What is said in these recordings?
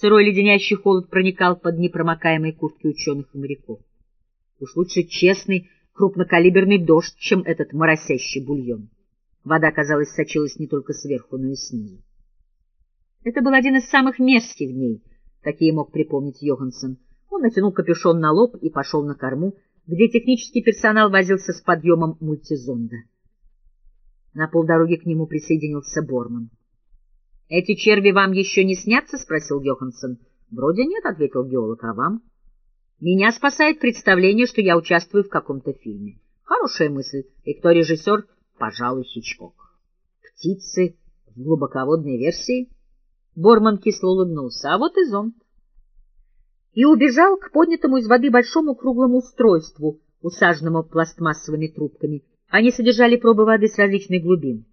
Сырой леденящий холод проникал под непромокаемые куртки ученых и моряков. Уж лучше честный крупнокалиберный дождь, чем этот моросящий бульон. Вода, казалось, сочилась не только сверху, но и снизу. Это был один из самых мерзких дней, какие мог припомнить Йоханссон. Он натянул капюшон на лоб и пошел на корму, где технический персонал возился с подъемом мультизонда. На полдороги к нему присоединился Борман. — Эти черви вам еще не снятся? — спросил Йоханссон. — Вроде нет, — ответил геолог, — а вам? — Меня спасает представление, что я участвую в каком-то фильме. Хорошая мысль. И кто режиссер? Пожалуй, Хичкок. Птицы в глубоководной версии? Борман кисло улыбнулся. А вот и зонт. И убежал к поднятому из воды большому круглому устройству, усаженному пластмассовыми трубками. Они содержали пробы воды с различных глубин.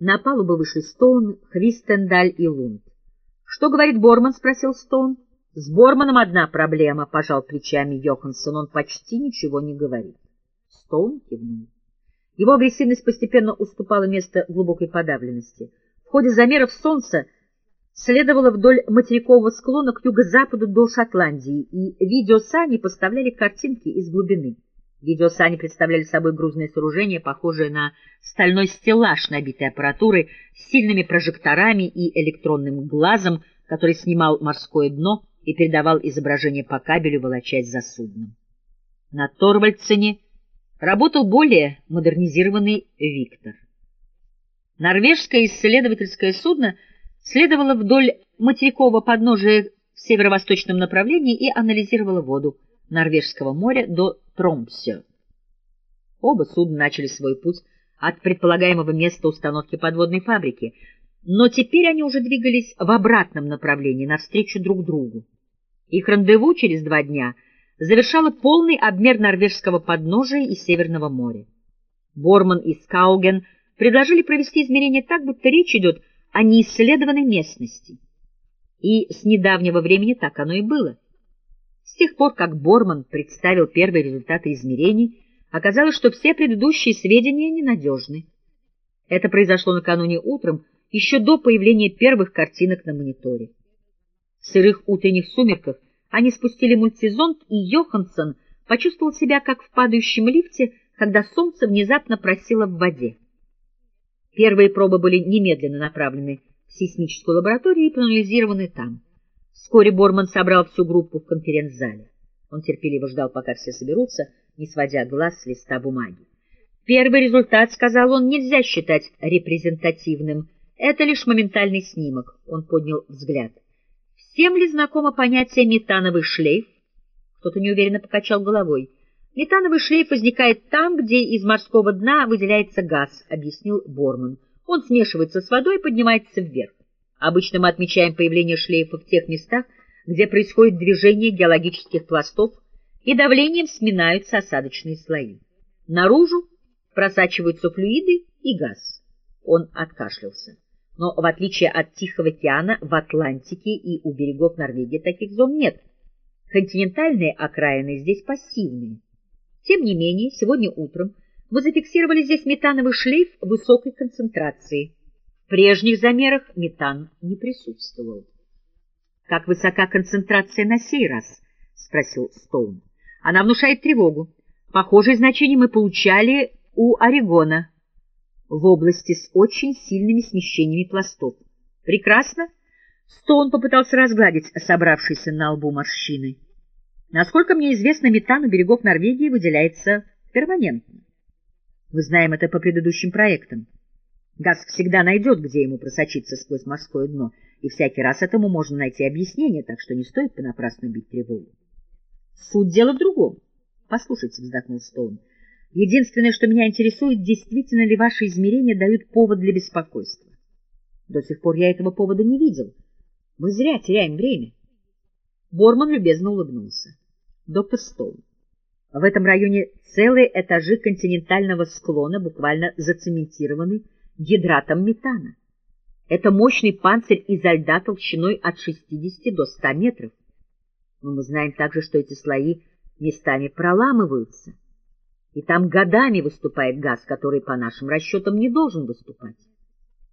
На палубу вышли Стоун, Хвистендаль и Лунд. — Что говорит Борман? — спросил Стоун. — С Борманом одна проблема, — пожал плечами Йоханссон. Он почти ничего не говорит. Стоун кивнул. Его агрессивность постепенно уступала место глубокой подавленности. В ходе замеров солнца следовало вдоль материкового склона к юго-западу до Шотландии, и видеосани поставляли картинки из глубины. Видеосани представляли собой грузное сооружение, похожее на стальной стеллаж, набитый аппаратурой, с сильными прожекторами и электронным глазом, который снимал морское дно и передавал изображение по кабелю, волочась за судном. На Торвальдсене работал более модернизированный «Виктор». Норвежское исследовательское судно следовало вдоль материкового подножия в северо-восточном направлении и анализировало воду Норвежского моря до Тромсе. Оба судна начали свой путь от предполагаемого места установки подводной фабрики, но теперь они уже двигались в обратном направлении, навстречу друг другу. Их рандеву через два дня завершало полный обмер норвежского подножия и Северного моря. Борман и Скауген предложили провести измерения так, будто речь идет о неисследованной местности. И с недавнего времени так оно и было. С тех пор, как Борман представил первые результаты измерений, оказалось, что все предыдущие сведения ненадежны. Это произошло накануне утром, еще до появления первых картинок на мониторе. В сырых утренних сумерках они спустили мультизонт, и Йоханссон почувствовал себя как в падающем лифте, когда солнце внезапно просило в воде. Первые пробы были немедленно направлены в сейсмическую лабораторию и проанализированы там. Вскоре Борман собрал всю группу в конференц-зале. Он терпеливо ждал, пока все соберутся, не сводя глаз с листа бумаги. Первый результат, сказал он, нельзя считать репрезентативным. Это лишь моментальный снимок. Он поднял взгляд. Всем ли знакомо понятие метановый шлейф? Кто-то неуверенно покачал головой. Метановый шлейф возникает там, где из морского дна выделяется газ, объяснил Борман. Он смешивается с водой и поднимается вверх. Обычно мы отмечаем появление шлейфа в тех местах, где происходит движение геологических пластов и давлением сминаются осадочные слои. Наружу просачиваются флюиды и газ. Он откашлялся. Но в отличие от Тихого океана, в Атлантике и у берегов Норвегии таких зон нет. Континентальные окраины здесь пассивные. Тем не менее, сегодня утром мы зафиксировали здесь метановый шлейф высокой концентрации – прежних замерах метан не присутствовал. — Как высока концентрация на сей раз? — спросил Стоун. — Она внушает тревогу. Похожие значения мы получали у Орегона в области с очень сильными смещениями пластов. — Прекрасно. Стоун попытался разгладить собравшиеся на лбу морщины. Насколько мне известно, метан у берегов Норвегии выделяется перманентно. Мы знаем это по предыдущим проектам. Газ всегда найдет, где ему просочиться сквозь морское дно, и всякий раз этому можно найти объяснение, так что не стоит понапрасну бить тревогу. Суть дела в другом. Послушайте, вздохнул Стоун. Единственное, что меня интересует, действительно ли ваши измерения дают повод для беспокойства. До сих пор я этого повода не видел. Мы зря теряем время. Борман любезно улыбнулся. Доктор Стоун, в этом районе целые этажи континентального склона буквально зацементированы гидратом метана. Это мощный панцирь изо льда толщиной от 60 до 100 метров. Но мы знаем также, что эти слои местами проламываются, и там годами выступает газ, который, по нашим расчетам, не должен выступать.